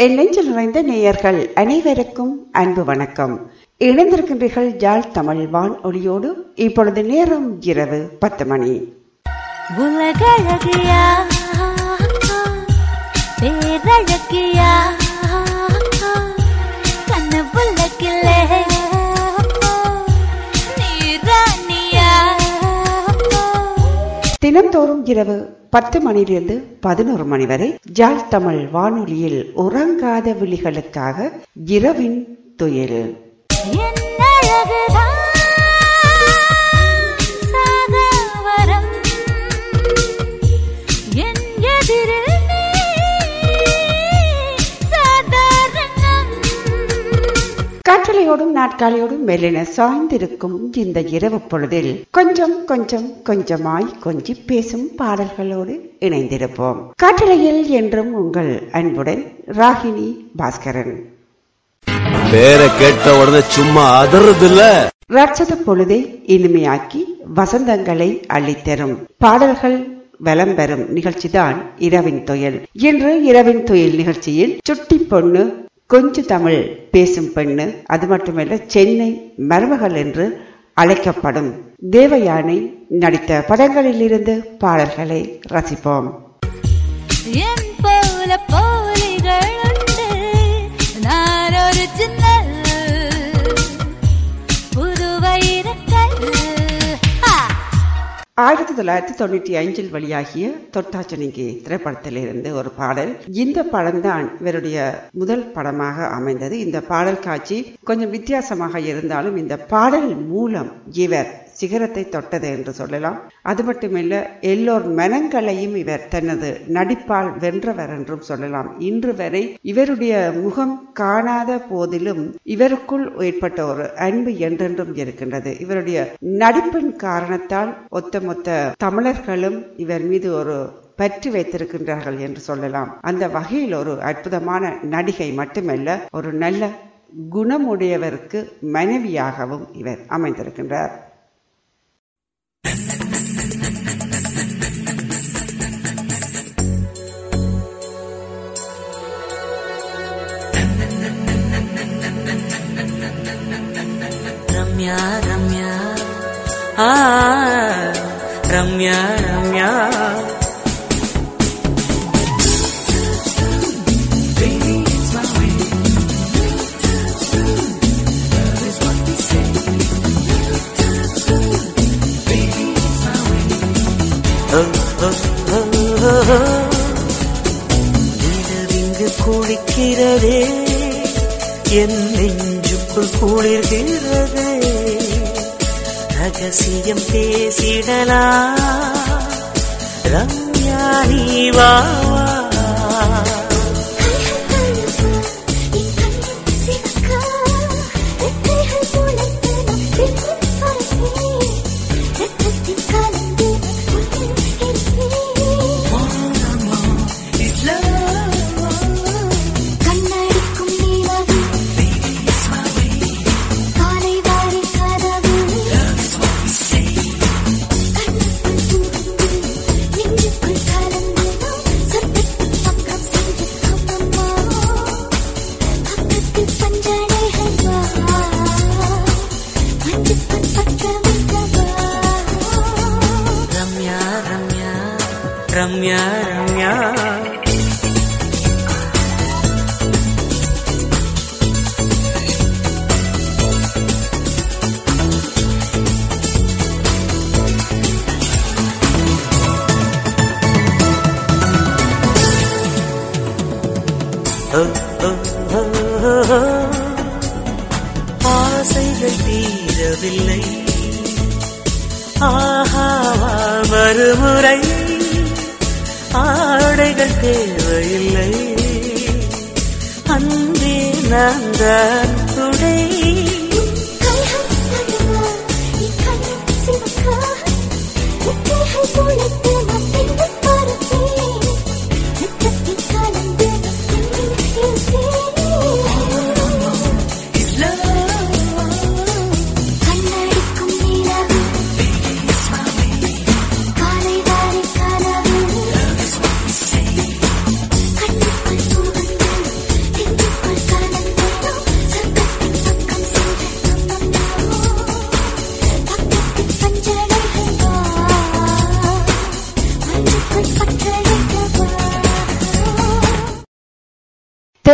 என் நெஞ்சில் நிறைந்த நேயர்கள் அனைவருக்கும் அன்பு வணக்கம். இணைந்திருக்கின்றீர்கள் ஜாழ் தமிழ் வான் ஒளியோடு இப்பொழுது நேரம் இரவு பத்து மணி. உலகழகியா? பேரழகியா? கண்ணு புள்ளக்கில்லை தினந்தோறும் இரவு பத்து மணியிலிருந்து பதினோரு மணி வரை ஜால் தமிழ் வானொலியில் உறங்காத விழிகளுக்காக இரவின் துயில் காற்றலையோடும் நாட்காலையோடும் மெல்லின சாய்ந்திருக்கும் இந்த இரவு பொழுதில் கொஞ்சம் கொஞ்சம் கொஞ்சமாய் கொஞ்சி பேசும் பாடல்களோடு இணைந்திருப்போம். காற்றலையில் என்றும் உங்கள் அன்புடன் ராகினி பாஸ்கரன். பேரை கேட்ட உடனே சும்மா அதறது இல்ல ரட்சத பொழுதை இனிமையாக்கி வசந்தங்களை அள்ளித்தரும். பாடல்கள் வலம் பெறும் நிகழ்ச்சிதான் இரவின் துயல். இன்று இரவின் துயில் நிகழ்ச்சியில் சுட்டி பொண்ணு கொஞ்சம் தமிழ் பேசும் பெண்ணு அது மட்டுமல்ல சென்னை மருமகள் என்று அழைக்கப்படும் தேவயானை நடித்த படங்களில் இருந்து பாடல்களை ரசிப்போம். போல போலிகள் உண்டு. நான் ஒரு சின்ன ஆயிரத்தி தொள்ளாயிரத்தி தொண்ணூற்றி அஞ்சில் வெளியாகிய தொட்டாச்சனிக்கு திரைப்படத்திலிருந்து ஒரு பாடல். இந்த படம் தான் இவருடைய முதல் படமாக அமைந்தது. இந்த பாடல் காட்சி கொஞ்சம் வித்தியாசமாக இருந்தாலும் இந்த பாடல் மூலம் இவர் சிகரத்தை தொட்டது என்று சொல்லலாம். அது மட்டுமில்ல எல்லோர் மனங்களையும் இவர் தனது நடிப்பால் வென்றவர் என்றும் சொல்லலாம். இன்று வரை இவருடைய முகம் காணாத போதிலும் இவருக்குள் ஏற்பட்ட ஒரு அன்பு என்றென்றும் இருக்கின்றது. இவருடைய நடிப்பின் காரணத்தால் ஒத்தமொத்த தமிழர்களும் இவர் மீது ஒரு பற்றி வைத்திருக்கின்றார்கள் என்று சொல்லலாம். அந்த வகையில் ஒரு அற்புதமான நடிகை மட்டுமல்ல ஒரு நல்ல குணமுடையவருக்கு மனைவியாகவும் இவர் அமைந்திருக்கின்றார். ரம்யா ரம்யா ஆ ரம்யா ரம்யா நிலவிங்கு குளிக்கிறதே என் நெஞ்சுக்குள் குளிர்கிறது. ரகசியம் பேசிடலா ரம்யா நீ வாவா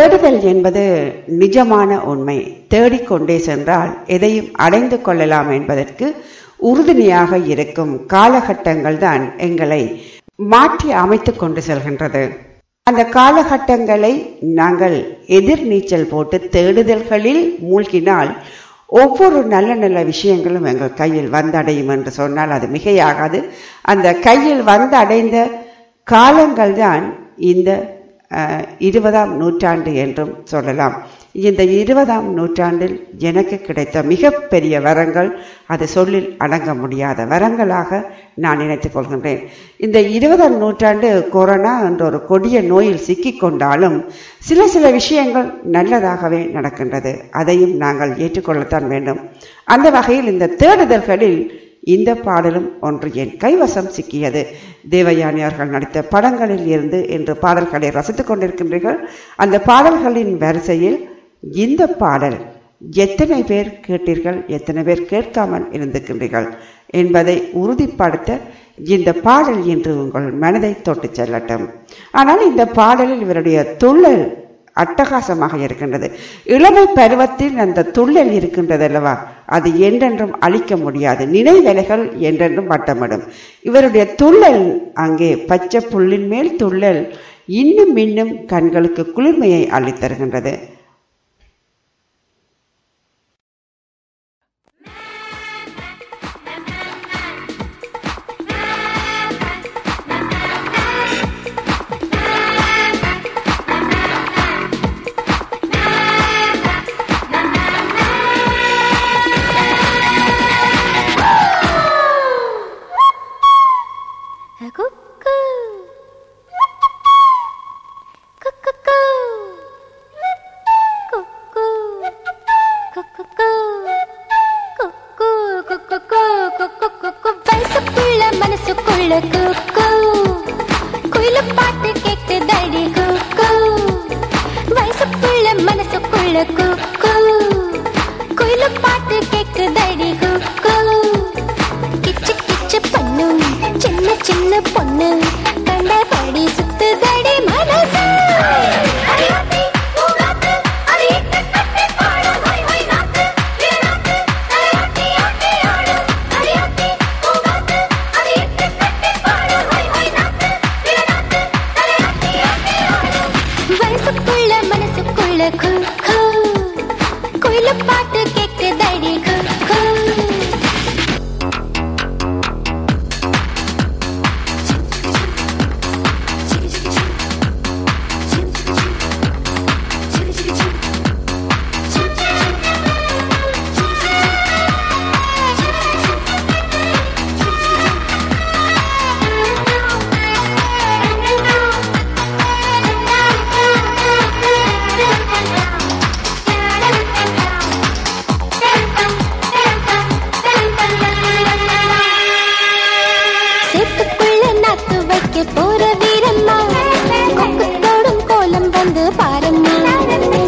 தேடுதல் என்பது நிஜமான உண்மை. தேடிக்கொண்டே சென்றால் எதையும் அடைந்து கொள்ளலாம் என்பதற்கு உறுதுணையாக இருக்கும் காலகட்டங்கள் தான் எங்களை மாற்றி அமைத்துக் கொண்டு செல்கின்றது. அந்த காலகட்டங்களை நாங்கள் எதிர் நீச்சல் போட்டு தேடுதல்களில் மூழ்கினால் ஒவ்வொரு நல்ல நல்ல விஷயங்களும் எங்கள் கையில் வந்தடையும் என்று சொன்னால் அது மிகையாகாது. அந்த கையில் வந்தடைந்த காலங்கள் தான் இந்த இருபதாம் நூற்றாண்டு என்றும் சொல்லலாம். இந்த இருபதாம் நூற்றாண்டில் எனக்கு கிடைத்த மிகப்பெரிய வரங்கள் அது சொல்லில் அடங்க முடியாத வரங்களாக நான் நினைத்துக் கொள்கின்றேன். இந்த இருபதாம் நூற்றாண்டு கொரோனா என்ற ஒரு கொடிய நோயில் சிக்கிக் கொண்டாலும் சில சில விஷயங்கள் நல்லதாகவே நடக்கின்றது. அதையும் நாங்கள் ஏற்றுக்கொள்ளத்தான் வேண்டும். அந்த வகையில் இந்த தேடுதல்களில் இந்த பாடலும் ஒன்று என் கைவசம் சிக்கியது. தேவயானி அவர்கள் நடித்த படங்களில் இருந்து என்று பாடல்களை ரசித்துக் கொண்டிருக்கின்றீர்கள். அந்த பாடல்களின் வரிசையில் இந்த பாடல் எத்தனை பேர் கேட்டீர்கள் எத்தனை பேர் கேட்காமல் இருந்திருக்கின்றீர்கள் என்பதை உறுதிப்படுத்த இந்த பாடல் இன்று உங்கள் மனதை தொட்டுச் செல்லட்டும். ஆனால் இந்த பாடலில் இவருடைய தொழில் அட்டகாசமாக இருக்கின்றது. இளமை பருவத்தில் அந்த துள்ளல் இருக்கின்றது அல்லவா? அது என்றென்றும் அழிக்க முடியாது. நினைவலைகள் என்றென்றும் வட்டமிடும். இவருடைய துள்ளல் அங்கே பச்சை புல்லின் மேல் துள்ளல் இன்னும் இன்னும் கண்களுக்கு குளிர்மையை அளித்தருகின்றது. na na na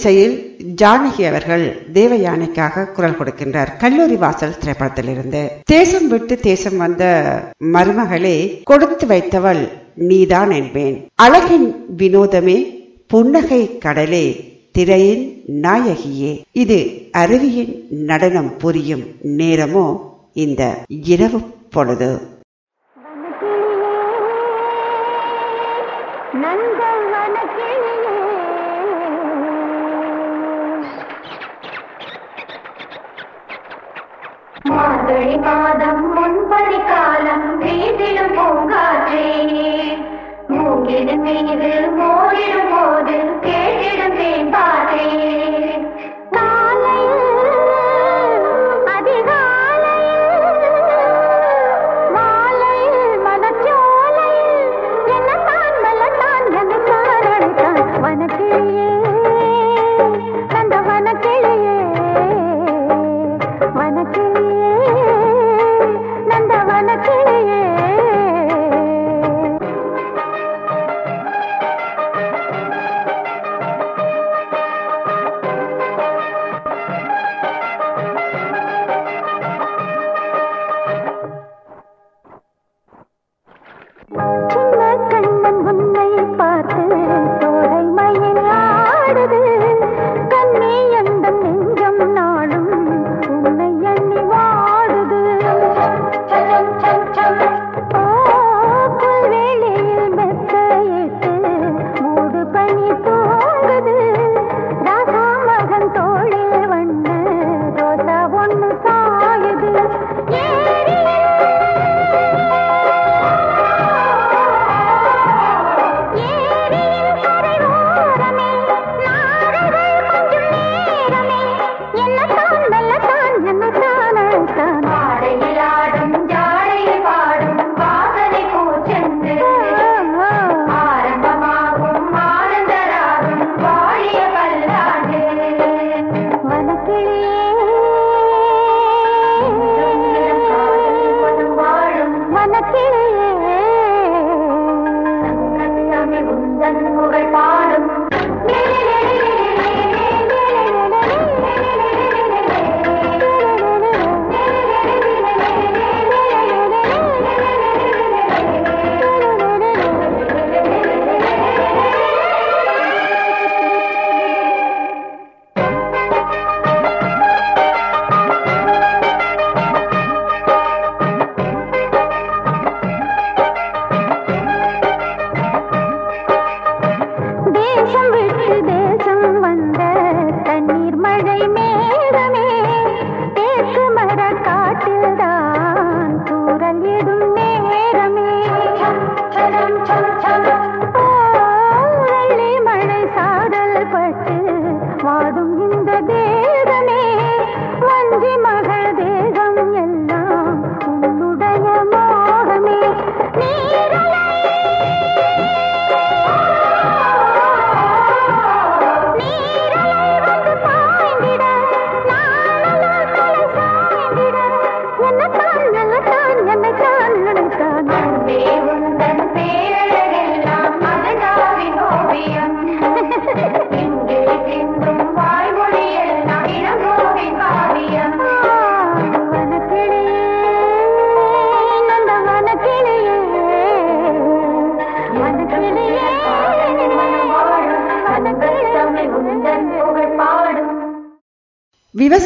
இசையில் ஜானகி அவர்கள் தேவயானைக்காக குரல் கொடுக்கின்றார். கல்லூரி வாசல் திரைப்படத்திலிருந்து. தேசம் விட்டு தேசம் வந்த மருமகளே கொடுத்து வைத்தவள் நீதான் என்பேன். அழகின் வினோதமே புன்னகை கடலே திரையின் நாயகியே. இது அருவியின் நடனம் புரியும் நேரமோ இந்த இரவு பொழுது. மார்கழி மாதம் முன்பதி காலம் வீசிடும் பூங்காற்றே. மூங்கிடும் மீது மோரிடும் போது கேட்டிடும் தேம்பாற்றே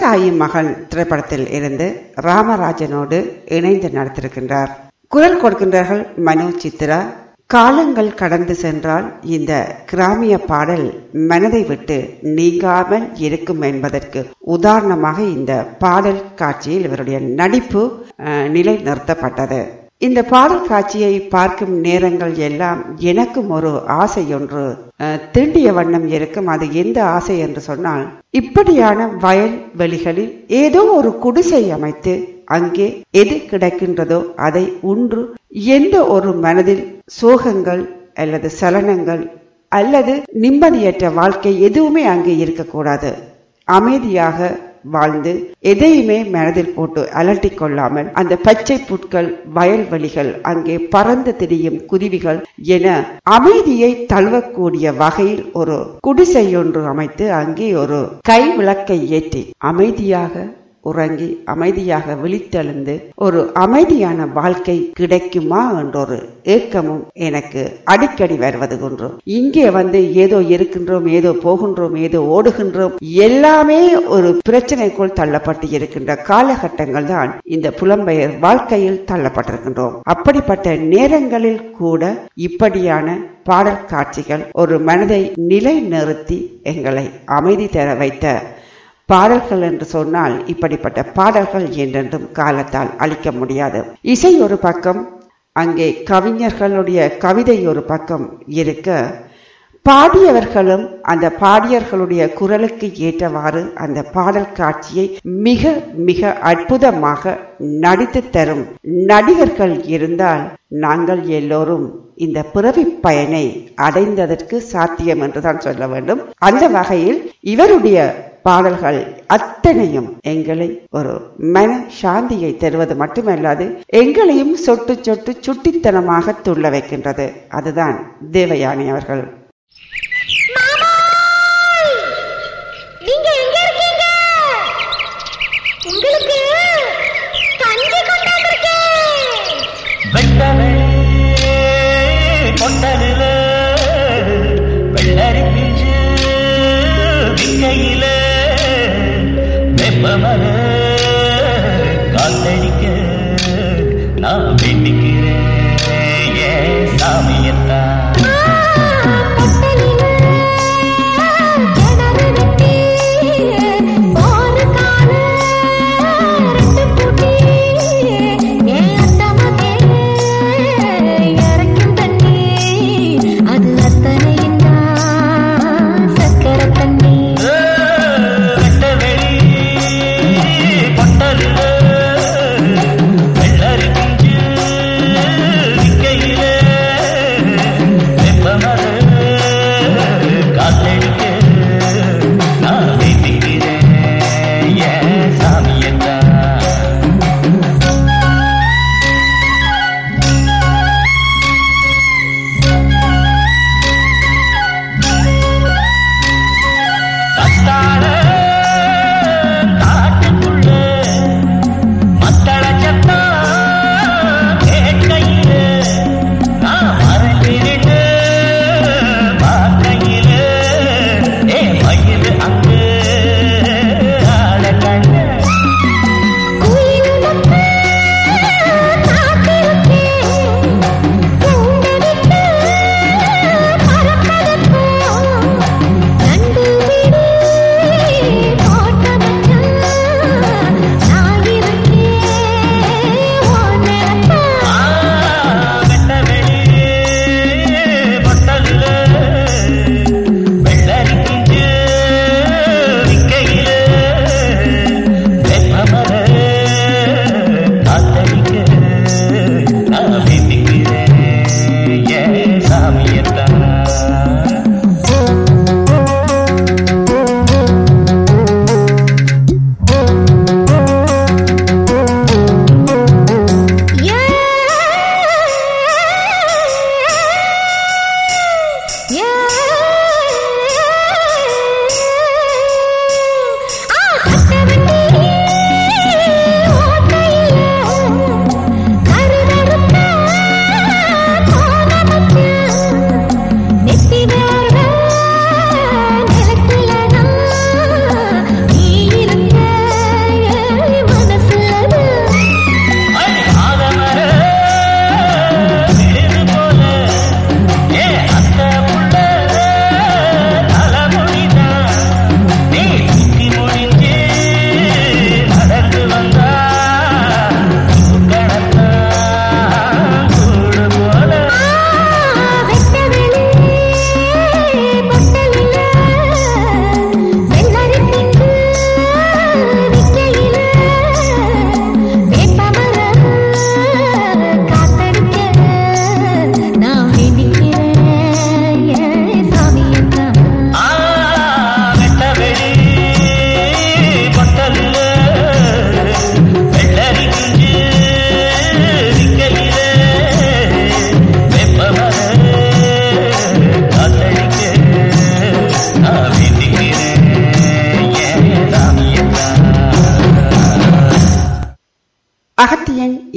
விவசாயி மகன் திரைப்படத்தில் இருந்து ராமராஜனோடு இணைந்து நடத்திருக்கின்றார். குரல் கொடுக்கின்றார்கள் மனோஜ் சித்ரா. காலங்கள் கடந்து சென்றால் இந்த கிராமிய பாடல் மனதை விட்டு நீங்காமல் இருக்கும் என்பதற்கு உதாரணமாக இந்த பாடல் காட்சியில் இவருடைய நடிப்பு நிலை நிறுத்தப்பட்டது இந்த பாடல் காட்சியை பார்க்கும் நேரங்கள் எல்லாம் எனக்கும் ஒரு ஆசை ஒன்று. திண்டிய தீண்டிய வண்ணம் இருக்கும் அது எந்த ஆசை என்று சொன்னால் இப்படியான வயல் வெளிகளில் ஏதோ ஒரு குடிசை அமைத்து அங்கே எது கிடைக்கின்றதோ அதை உன்று எந்த ஒரு மனதில் சோகங்கள் அல்லது சலனங்கள் அல்லது நிம்மதியற்ற வாழ்க்கை எதுவுமே அங்கே இருக்கக்கூடாது. அமைதியாக வாழ்ந்து எதையுமே மனதில் போட்டு அலட்டிக் கொள்ளாமல் அந்த பச்சை புட்கள் வயல்வெளிகள் அங்கே பறந்து திரியும் குருவிகள் என அமைதியை தழுவக்கூடிய வகையில் ஒரு குடிசை ஒன்று அமைத்து அங்கே ஒரு கை விளக்கை ஏற்றி அமைதியாக உறங்கி அமைதியாக விழித்தெழுந்து ஒரு அமைதியான வாழ்க்கை கிடைக்குமா? என்றொரு ஏக்கமும் எனக்கு அடிக்கடி வருவது ஒன்று இங்கே வந்து ஏதோ இருக்கின்றோம் ஏதோ போகின்றோம் ஏதோ ஓடுகின்றோம் எல்லாமே ஒரு பிரச்சனைக்குள் தள்ளப்பட்டு இருக்கின்ற காலகட்டங்கள் தான் இந்த புலம்பெயர் வாழ்க்கையில் தள்ளப்பட்டிருக்கின்றோம். அப்படிப்பட்ட நேரங்களில் கூட இப்படியான பாடல் காட்சிகள் ஒரு மனதை நிலை நிறுத்தி எங்களை அமைதி தர வைத்த பாடல்கள் என்று சொன்னால் இப்படிப்பட்ட பாடல்கள் என்றென்றும் காலத்தால் அழிக்க முடியாது. இசை ஒரு பக்கம் அங்கே கவிஞர்களுடைய கவிதை ஒரு பக்கம் இருக்க பாடியவர்களும் அந்த பாடியர்களுடைய குரலுக்கு ஏற்றவாறு அந்த பாடல் காட்சியை மிக மிக அற்புதமாக நடித்து தரும் நடிகர்கள் இருந்தால் நாங்கள் எல்லோரும் இந்த பிறவி பயனை அடைந்ததற்கு சாத்தியம் என்றுதான் சொல்ல வேண்டும். அந்த வகையில் இவருடைய பாடல்கள் அத்தனையும் எங்களை ஒரு மன சாந்தியை தருவது மட்டுமல்லாது எங்களையும் சொட்டு சொட்டு சுட்டித்தனமாக துள்ள வைக்கின்றது. அதுதான் தேவயானி அவர்கள்.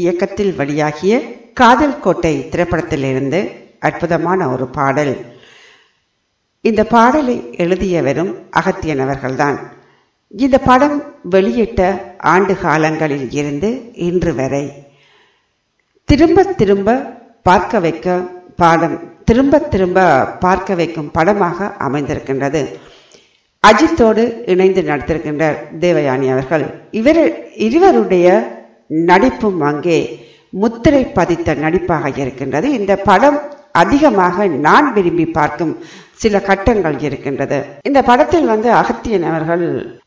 இயக்கத்தில் வெளியாகிய காதல் கோட்டை திரைப்படத்திலிருந்து அற்புதமான ஒரு பாடல். இந்த பாடலை எழுதியவரும் அகத்தியனவர்கள்தான். இந்த படம் வெளியிட்ட ஆண்டு காலங்களில் இருந்து இன்று வரை. திரும்ப திரும்ப பார்க்க வைக்க பாடம் திரும்ப திரும்ப பார்க்க வைக்கும் படமாக அமைந்திருக்கின்றது. அஜித்தோடு இணைந்து நடித்திருக்கின்றார் தேவயானி அவர்கள். இவர் இருவருடைய நடிப்பும் அங்கே முத்திரை பதித்த நடிப்பாக இருக்கின்றது. இந்த படம் அதிகமாக நான் விரும்பி பார்க்கும் சில கட்டங்கள் இருக்கின்றது. இந்த படத்தில் வந்து அகத்தியன் அவர்கள்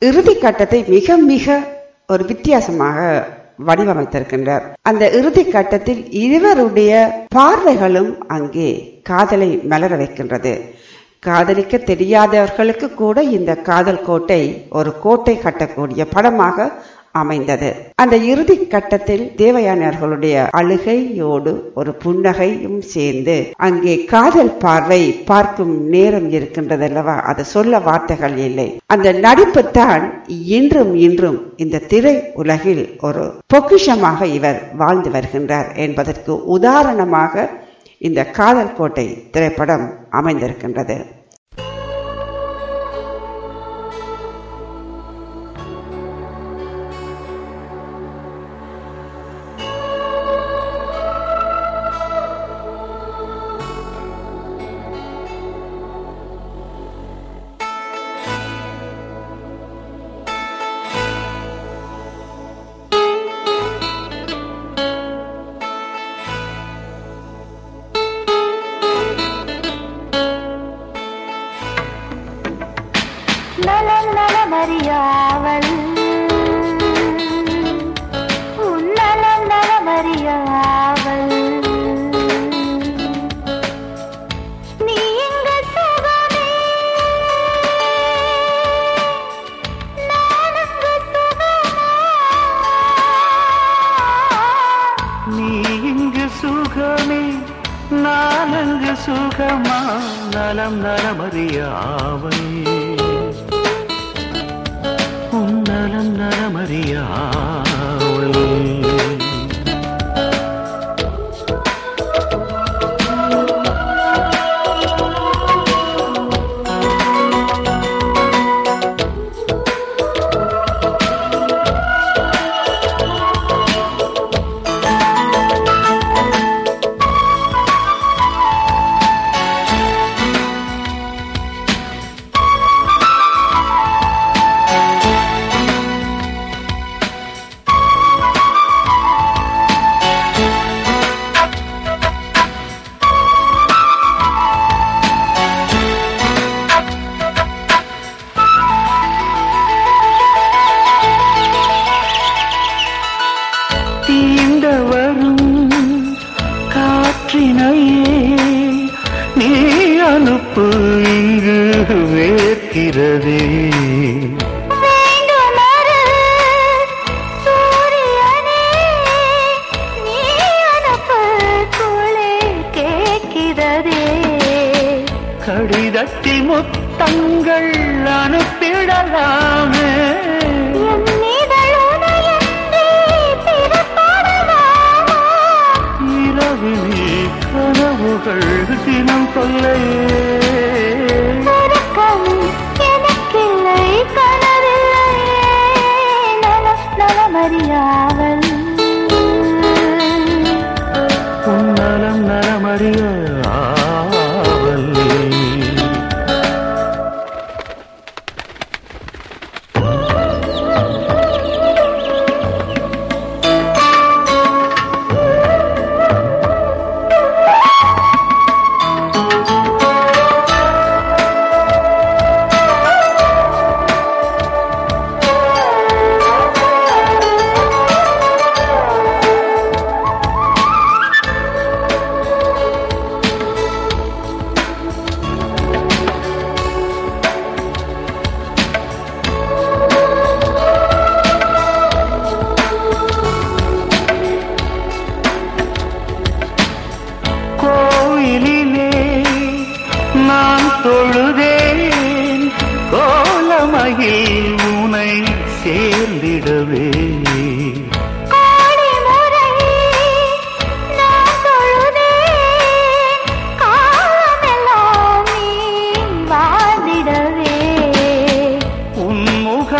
இறுதி கட்டத்தை மிக மிக ஒரு வித்தியாசமாக வடிவமைத்திருக்கின்றார். அந்த இறுதி கட்டத்தில் இருவருடைய பார்வைகளும் அங்கே காதலை மலர வைக்கின்றது. காதலிக்க தெரியாதவர்களுக்கு கூட இந்த காதல் கோட்டை ஒரு கோட்டை கட்டக்கூடிய படமாக அமைந்தது. அந்த இறுதி கட்டத்தில் தேவயானர்களுடைய அழுகையோடு ஒரு புன்னகையும் சேர்ந்து அங்கே காதல் பார்வை பார்க்கும் நேரம் இருக்கின்றது அல்லவா அது சொல்ல வார்த்தைகள் இல்லை. அந்த நடிப்பு தான் இன்றும் இன்றும் இந்த திரை உலகில் ஒரு பொக்கிஷமாக இவர் வாழ்ந்து வருகின்றார் என்பதற்கு உதாரணமாக இந்த காதல் கோட்டை திரைப்படம் அமைந்திருக்கின்றது. வேர்க்கிறதே வேண்டுமரு சூரியனே நீ அனுப்பு குளிர் கேட்கிறதே. கடிதத்தி முத்தங்கள் அனுப்பிடலாமே.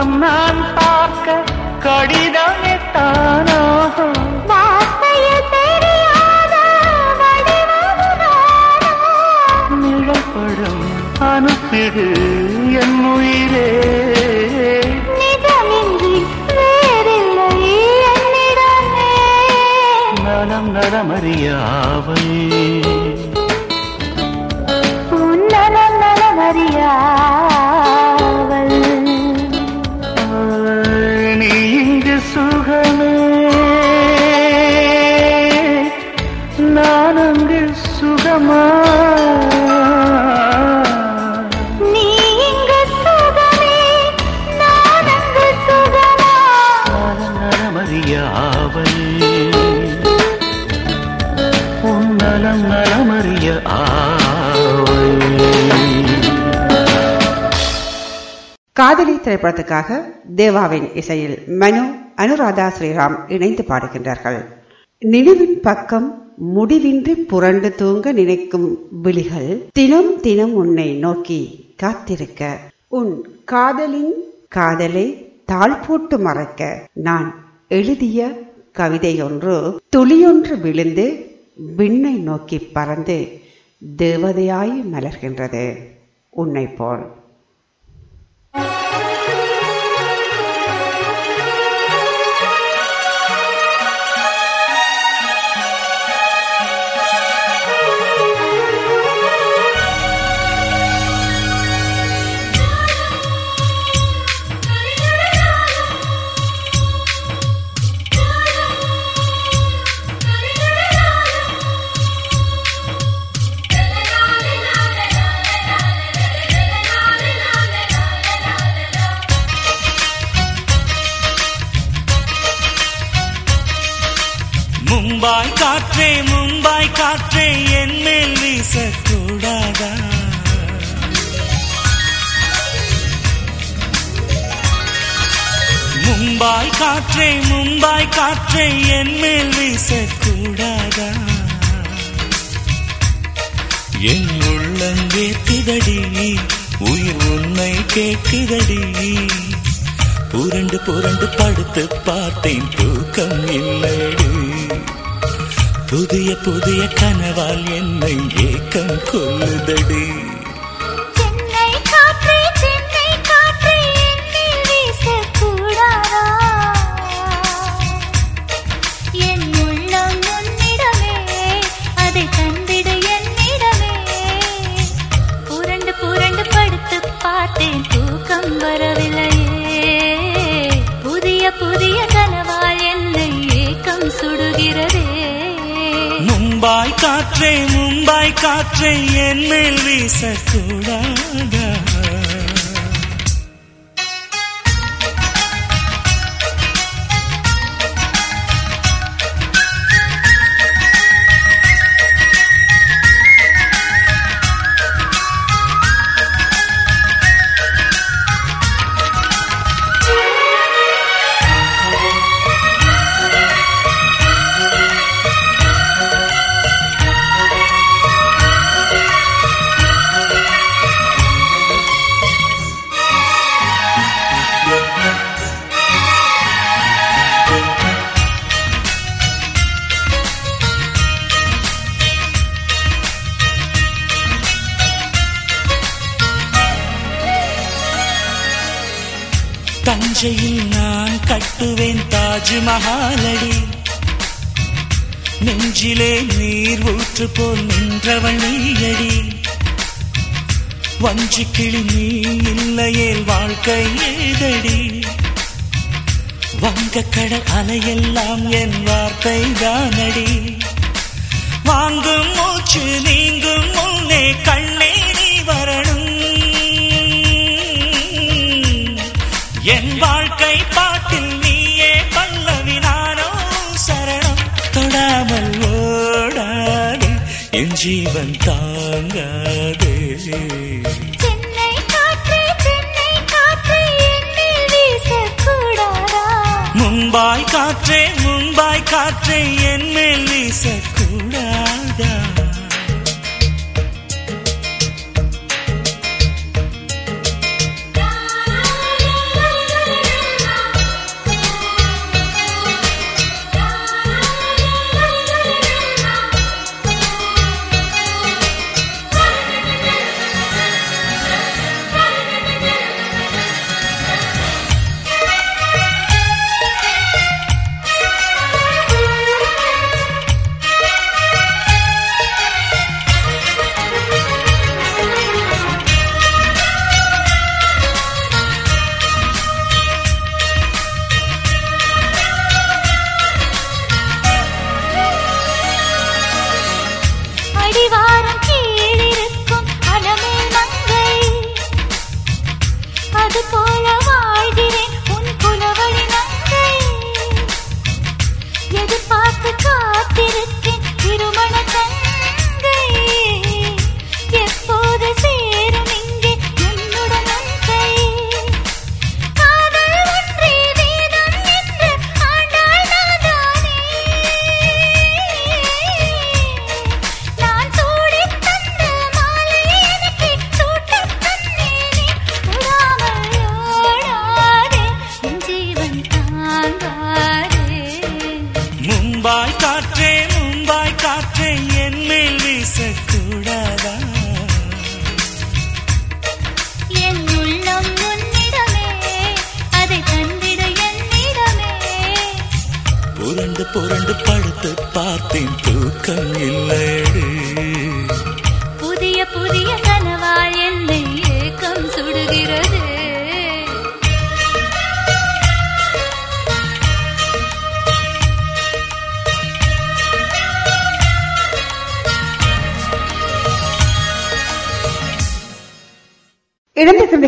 முகம் நான் பார்க்க கடிதமே தானாகும் நிழப்படம் அனுப்பிடு என் உயிரே. நலம் நலமறியாவல் உன்னலம் நலமறியாவல் காதலி திரைப்படத்துக்காக தேவாவின் இசையில் மனு அனுராதா ஸ்ரீராம் இணைந்து பாடுகின்றார்கள். நினைவின் பக்கம் முடிவின்றி புரண்டு தூங்க நினைக்கும் விழிகள் தினம் தினம் உன்னை நோக்கி காத்திருக்க. உன் காதலின் காதலை தாழ் போட்டு மறக்க நான் எழுதிய கவிதையொன்று துளியொன்று விழுந்து விண்ணை நோக்கி பறந்து தேவதையாய் மலர்கின்றது. உன்னை போல். காற்றை என் மேல் வீசக்கூடாதா? என் உள்ளங்கே திதடி உயிர் உன்னை கேட்குதடி. புரண்டு புரண்டு படுத்து பார்த்தேன் தூக்கம் இல்லைடி. புதிய புதிய கனவால் என்னை ஏக்கம் கொள்ளுதடி. காற்றை என் மேல் வீசக்கூடாதா? மகாலடி. நெஞ்சிலே நீர் ஊற்று போல் நின்றவள் நீயடி. வஞ்சி கிளி நீ இல்லையேல் வாழ்க்கை ஏதடி. வங்க கடல் அலையெல்லாம் என் வார்த்தை தானடி. வாங்கும் மூச்சு நீங்கும் முன்னே கண்ணே ஜீவன் தாங்காதே. மும்பாய் காற்றே மும்பாய் காற்றே என் மேல் வீசக்கூடாதா?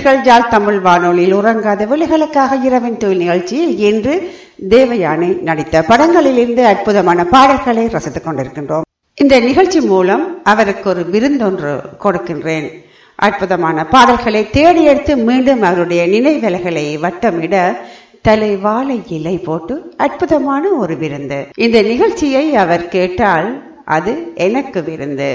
இழந்திருக்கின்றீர்கள் ஜாழ் தமிழ் வானொலியில் உறங்காத விலைகளுக்காக இரவின் தொழில் நிகழ்ச்சியில் இன்று தேவயானை நடித்த படங்களிலிருந்து அற்புதமான பாடல்களை ரசித்துக் கொண்டிருக்கின்றோம். இந்த நிகழ்ச்சி மூலம் அவருக்கு ஒரு விருந்தொன்று கொடுக்கின்றேன். அற்புதமான பாடல்களை தேடி எடுத்து மீண்டும் அவருடைய நினைவலைகளை வட்டமிட தலை வாழை இலை போட்டு அற்புதமான ஒரு விருந்து. இந்த நிகழ்ச்சியை அவர் கேட்டால் அது எனக்கு விருந்து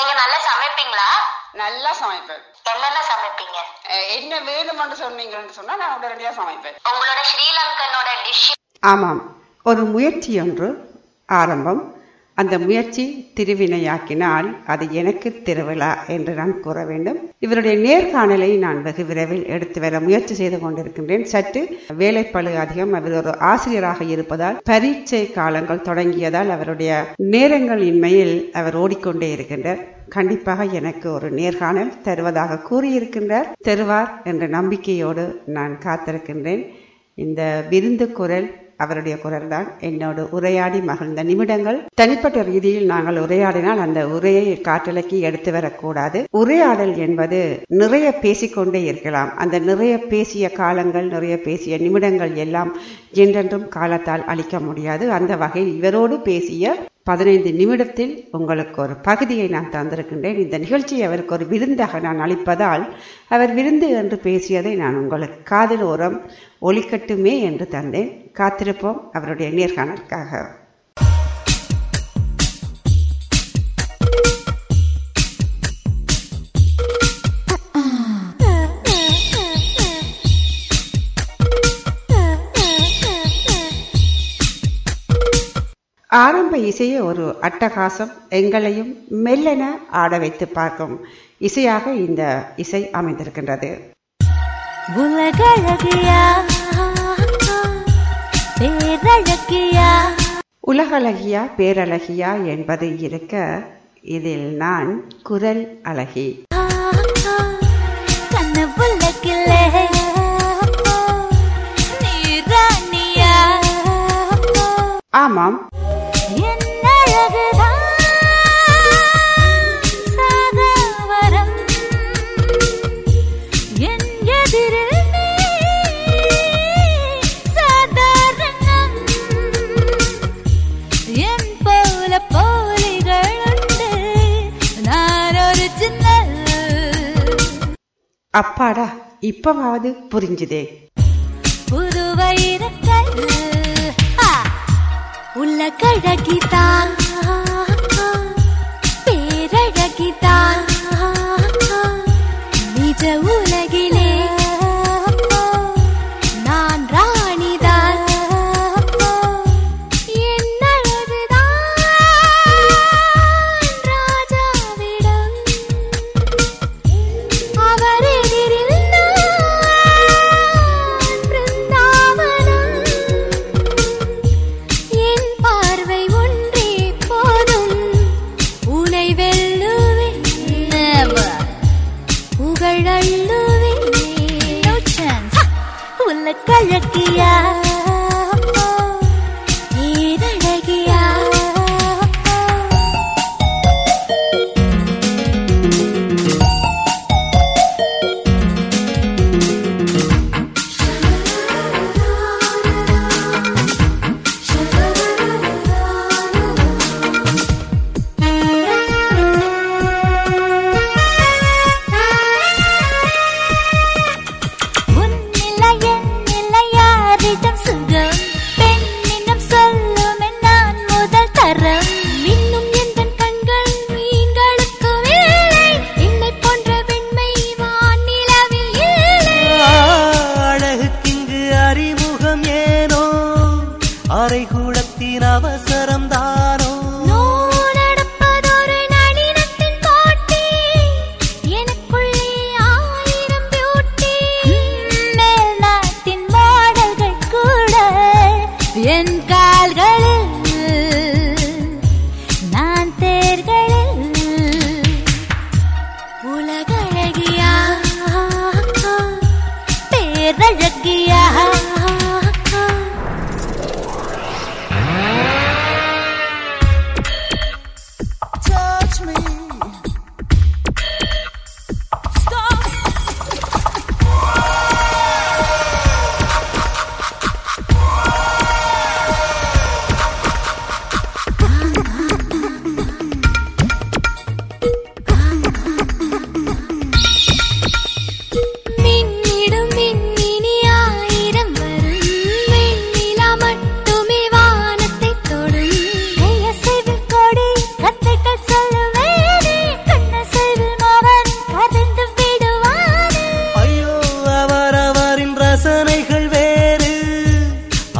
நீங்க நல்லா சமைப்பீங்களா? நல்லா சமைப்பேன். என்னென்ன சமைப்பீங்க? என்ன வேணும்னு சொன்னீங்கன்னு சொன்னா நான் உடனடியா சமைப்பேன். உங்களோட ஸ்ரீலங்கனோட டிஷ் ஆமாம். ஒரு முயற்சி ஒன்று ஆரம்பம். அந்த முயற்சி திருவினையாக்கினால் அது எனக்கு திருவிழா என்று நான் கூற வேண்டும். இவருடைய நேர்காணலை நான் வெகு விரைவில் எடுத்து வர முயற்சி செய்து கொண்டிருக்கின்றேன். சற்று வேலைப்பழு அதிகம். அவர் ஒரு ஆசிரியராக இருப்பதால் பரீட்சை காலங்கள் தொடங்கியதால் அவருடைய நேரங்கள் இன்மையில் அவர் ஓடிக்கொண்டே இருக்கின்றார். கண்டிப்பாக எனக்கு ஒரு நேர்காணல் தருவதாக கூறியிருக்கின்றார். தருவார் என்ற நம்பிக்கையோடு நான் காத்திருக்கின்றேன். இந்த விருந்து குரல் அவருடைய குரல் தான் என்னோடு உரையாடி மகிழ்ந்த நிமிடங்கள். தனிப்பட்ட ரீதியில் நாங்கள் உரையாடினால் அந்த உரையை காற்றலைக்கு எடுத்து வரக்கூடாது. உரையாடல் என்பது நிறைய பேசிக்கொண்டே இருக்கலாம். அந்த நிறைய பேசிய காலங்கள் நிறைய பேசிய நிமிடங்கள் எல்லாம் என்றென்றும் காலத்தால் அழிக்க முடியாது. அந்த வகையில் இவரோடு பேசிய பதினைந்து நிமிடத்தில் உங்களுக்கு ஒரு பகுதியை நான் தந்திருக்கின்றேன். இந்த நிகழ்ச்சியை அவருக்கு ஒரு விருந்தாக நான் அளிப்பதால் அவர் விருந்து என்று பேசியதை நான் உங்களுக்கு காதல் ஓரம் ஒலிக்கட்டுமே என்று தந்தேன். காத்திருப்போம் அவருடைய நேர்காணலுக்காக. ஆரம்ப இசையை ஒரு அட்டகாசம் எங்களையும் மெல்லென ஆட வைத்து பார்க்கும் இசையாக இந்த இசை அமைந்திருக்கின்றது. உலகழகியா? பேரழகியா? என்பது இருக்க இதில் நான் குரல் அழகி. ஆமாம். அப்பாடா இப்பவாவது புரிஞ்சுதே. புது வைரக்கல் உள்ள கழகிதான் பேரழகிதான் நிஜ உலகிலே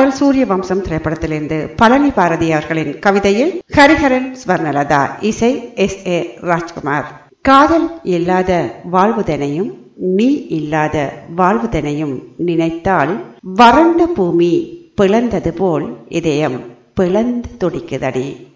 பாரல் சூரிய வம்சம் திரைப்படத்திலிருந்து பழனி பாரதியார்களின் கவிதையில் ஹரிஹரன் ஸ்வர்ணலதா இசை எஸ். ஏ. ராஜ்குமார். காதல் இல்லாத வாழ்வுதனையும் நீ இல்லாத வாழ்வுதனையும் நினைத்தால் வறண்ட பூமி பிளந்தது போல் இதயம் பிளந்து துடிக்குதடி.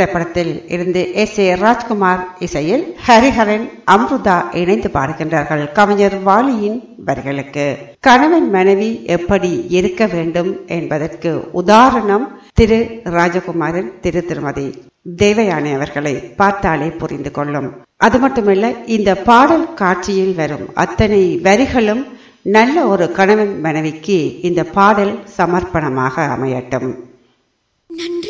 திரைப்படத்தில் இருந்து எஸ் ஏ ராஜ்குமார் இசையில் ஹரிஹரன் அம்ருதா இணைந்து பாடுகின்றார்கள். கவிஞர் வாலியின் வரிகளுக்கு கணவன் மனைவி எப்படி இருக்க வேண்டும் என்பதற்கு உதாரணம் திரு ராஜகுமாரன் திரு திருமதி தேவயானி அவர்களை பார்த்தாலே புரிந்து கொள்ளும். அது மட்டுமல்ல இந்த பாடல் காட்சியில் வரும் அத்தனை வரிகளும் நல்ல ஒரு கணவன் மனைவிக்கு இந்த பாடல் சமர்ப்பணமாக அமையட்டும். நன்றி.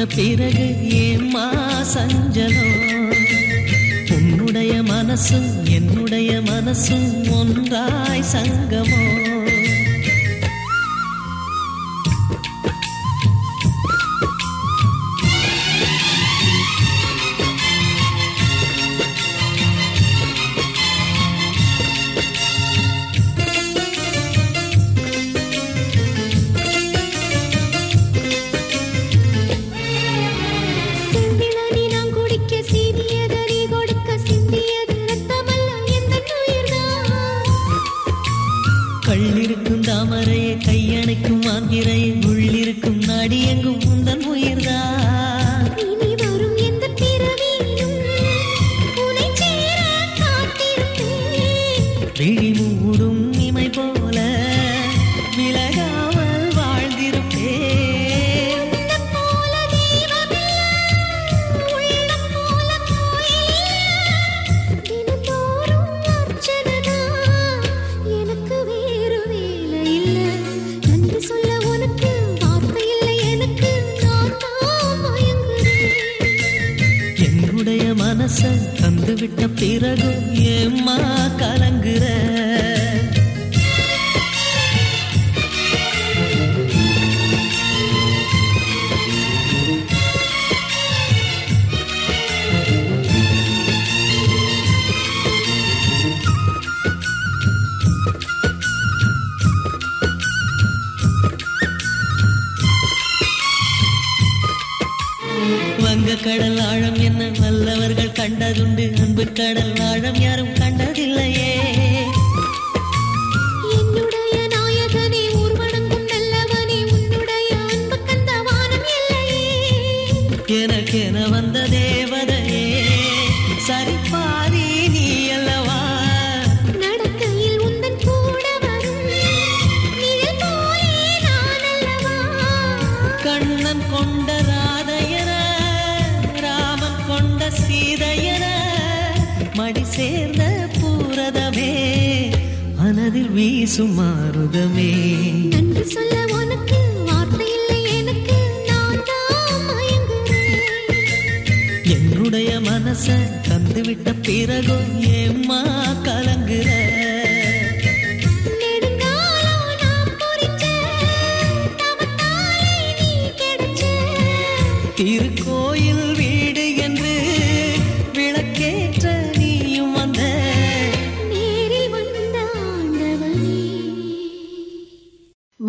மலையிட்ட பிறகு ஏம்மா சஞ்சலம் உன்னுடைய மனசும் என்னுடைய மனசும் ஒன்றாய் சங்கமோ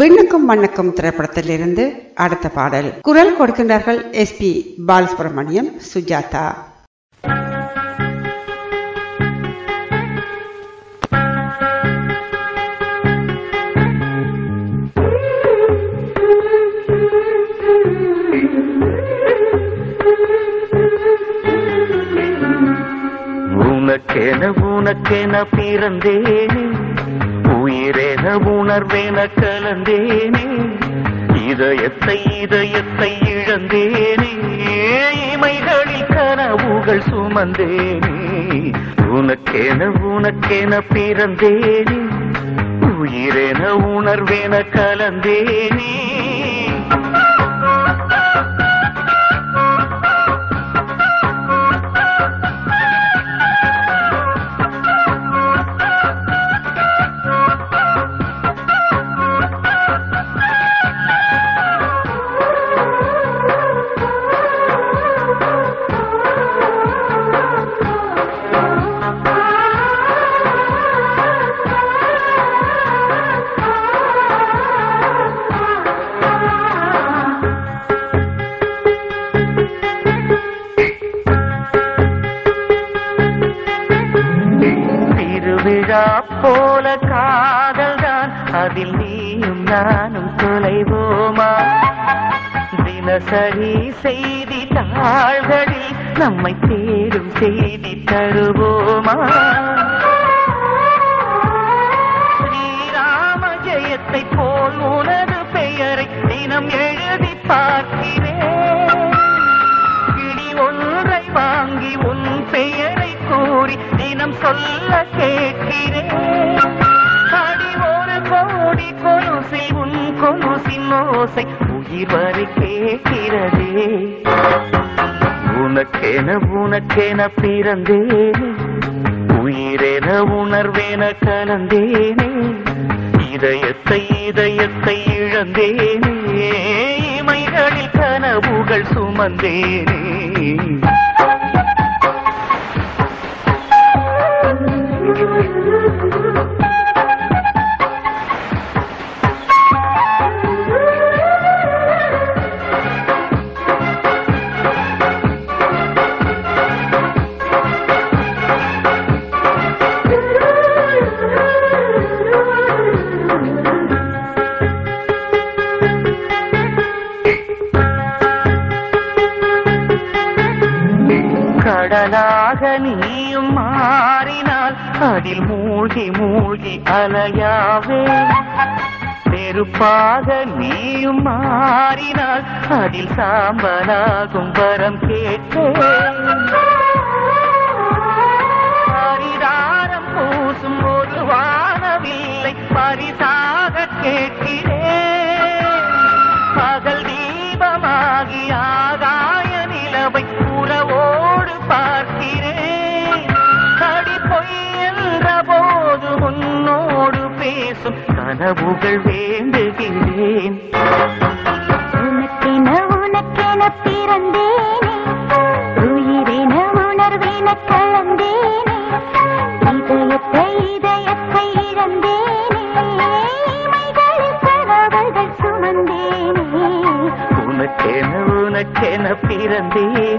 விண்ணுக்கும் மண்ணுக்கும் திரைப்படத்திலிருந்து அடுத்த பாடல். குரல் கொடுக்கின்றார்கள் எஸ் பி பாலசுப்ரமணியம் சுஜாதா. உனக்கென உனக்கென பிறந்தேனே. உயிரென உணர்வேன கலந்தேனே இதயத்தை இதயத்தை இழந்தேனே. இமைகளில் கனவுகள் சுமந்தேனே. உனக்கென உனக்கென பிறந்தேனே. உயிரென உணர்வேன கலந்தேனே நம்மை தேடும் செய்தி தருவோமா? ஸ்ரீராம ஜெயத்தை போல் உனது பெயரை தினம் எழுதி பார்க்கிறேன். கிளி ஒன்றை வாங்கி உன் பெயரை கூறி தினம் சொல்ல கேட்கிறேன். அடி ஒரு கோடி கொலுசை உன் கொலுசின் ஓசை உயிர் வரை கேட்கிறதே. உனக்கென உனக்கென பிறந்தேனே. உயிரென உணர்வேன கலந்தேனே. இதயத்தை இதயத்தை இழந்தேனே. இமைகளில் கனவுகள் சுமந்தேனே. அதில் மூழ்கி மூழ்கி அலையாவே நெருப்பாக நீயும் மாறினால் அதில் சாம்பலாகும் வரம் கேட்டேன் பரிதாரம் பூசும் ஒரு வானவில்லை பரிசாக கேட்கிறேன். பேசும் கனவுகள் வேண்டுகிறேன் உனக்கென உனக்கென பிறந்தேனே. உயிரென உணர்வேன கலந்தேனே. இதயத்தை இதயத்தை இழந்தேனே. சுமந்தேனே. உனக்கென உனக்கென பிறந்தேன்.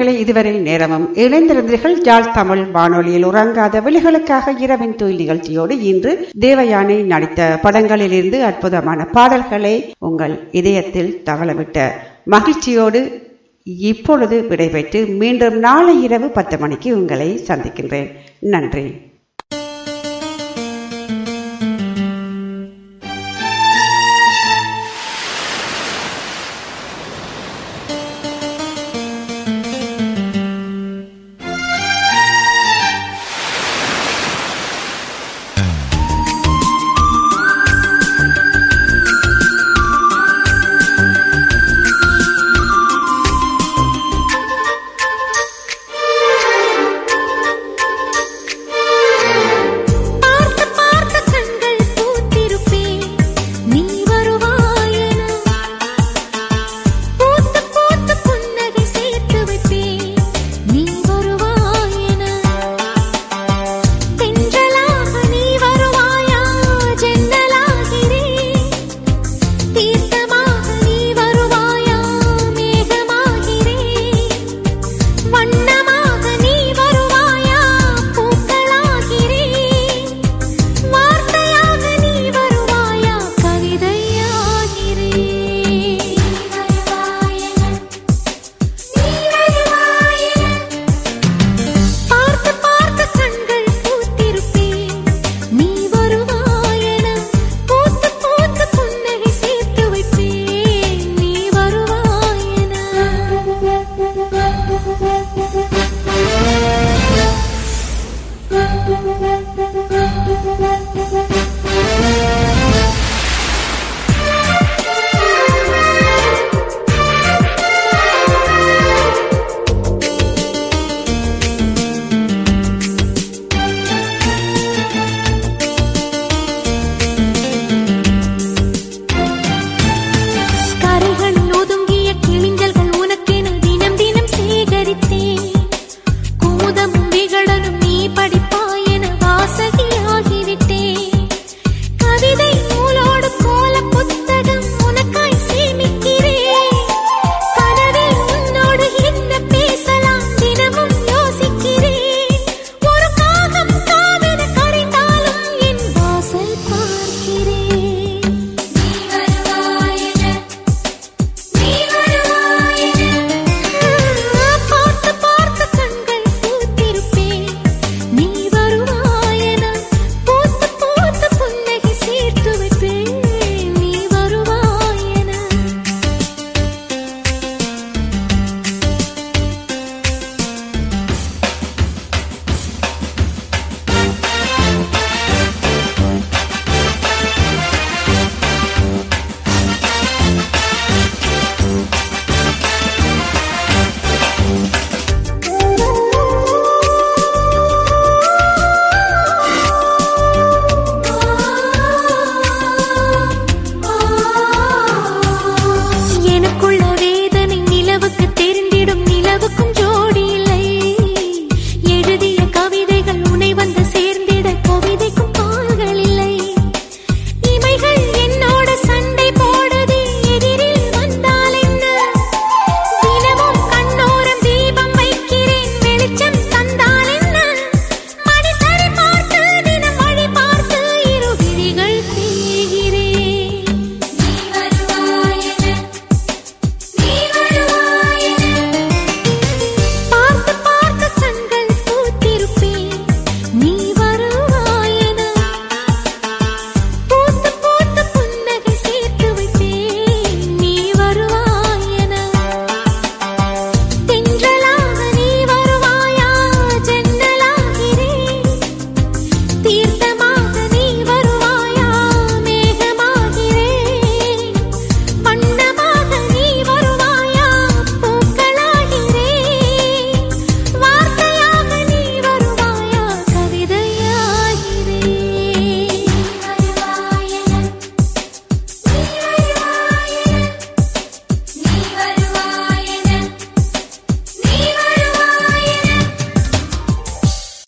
நன்றி இதுவரை நேரமும் இணைந்திருந்தீர்கள். ஜாழ் தமிழ் வானொலியில் உறங்காத விழிகளுக்காக இரவின் தூய் நிகழ்ச்சியோடு இன்று தேவயானை நடித்த படங்களிலிருந்து அற்புதமான பாடல்களை உங்கள் இதயத்தில் தவளவிட்ட மகிழ்ச்சியோடு இப்பொழுது விடைபெற்று மீண்டும் நாளை இரவு பத்து மணிக்கு உங்களை சந்திக்கின்றேன். நன்றி.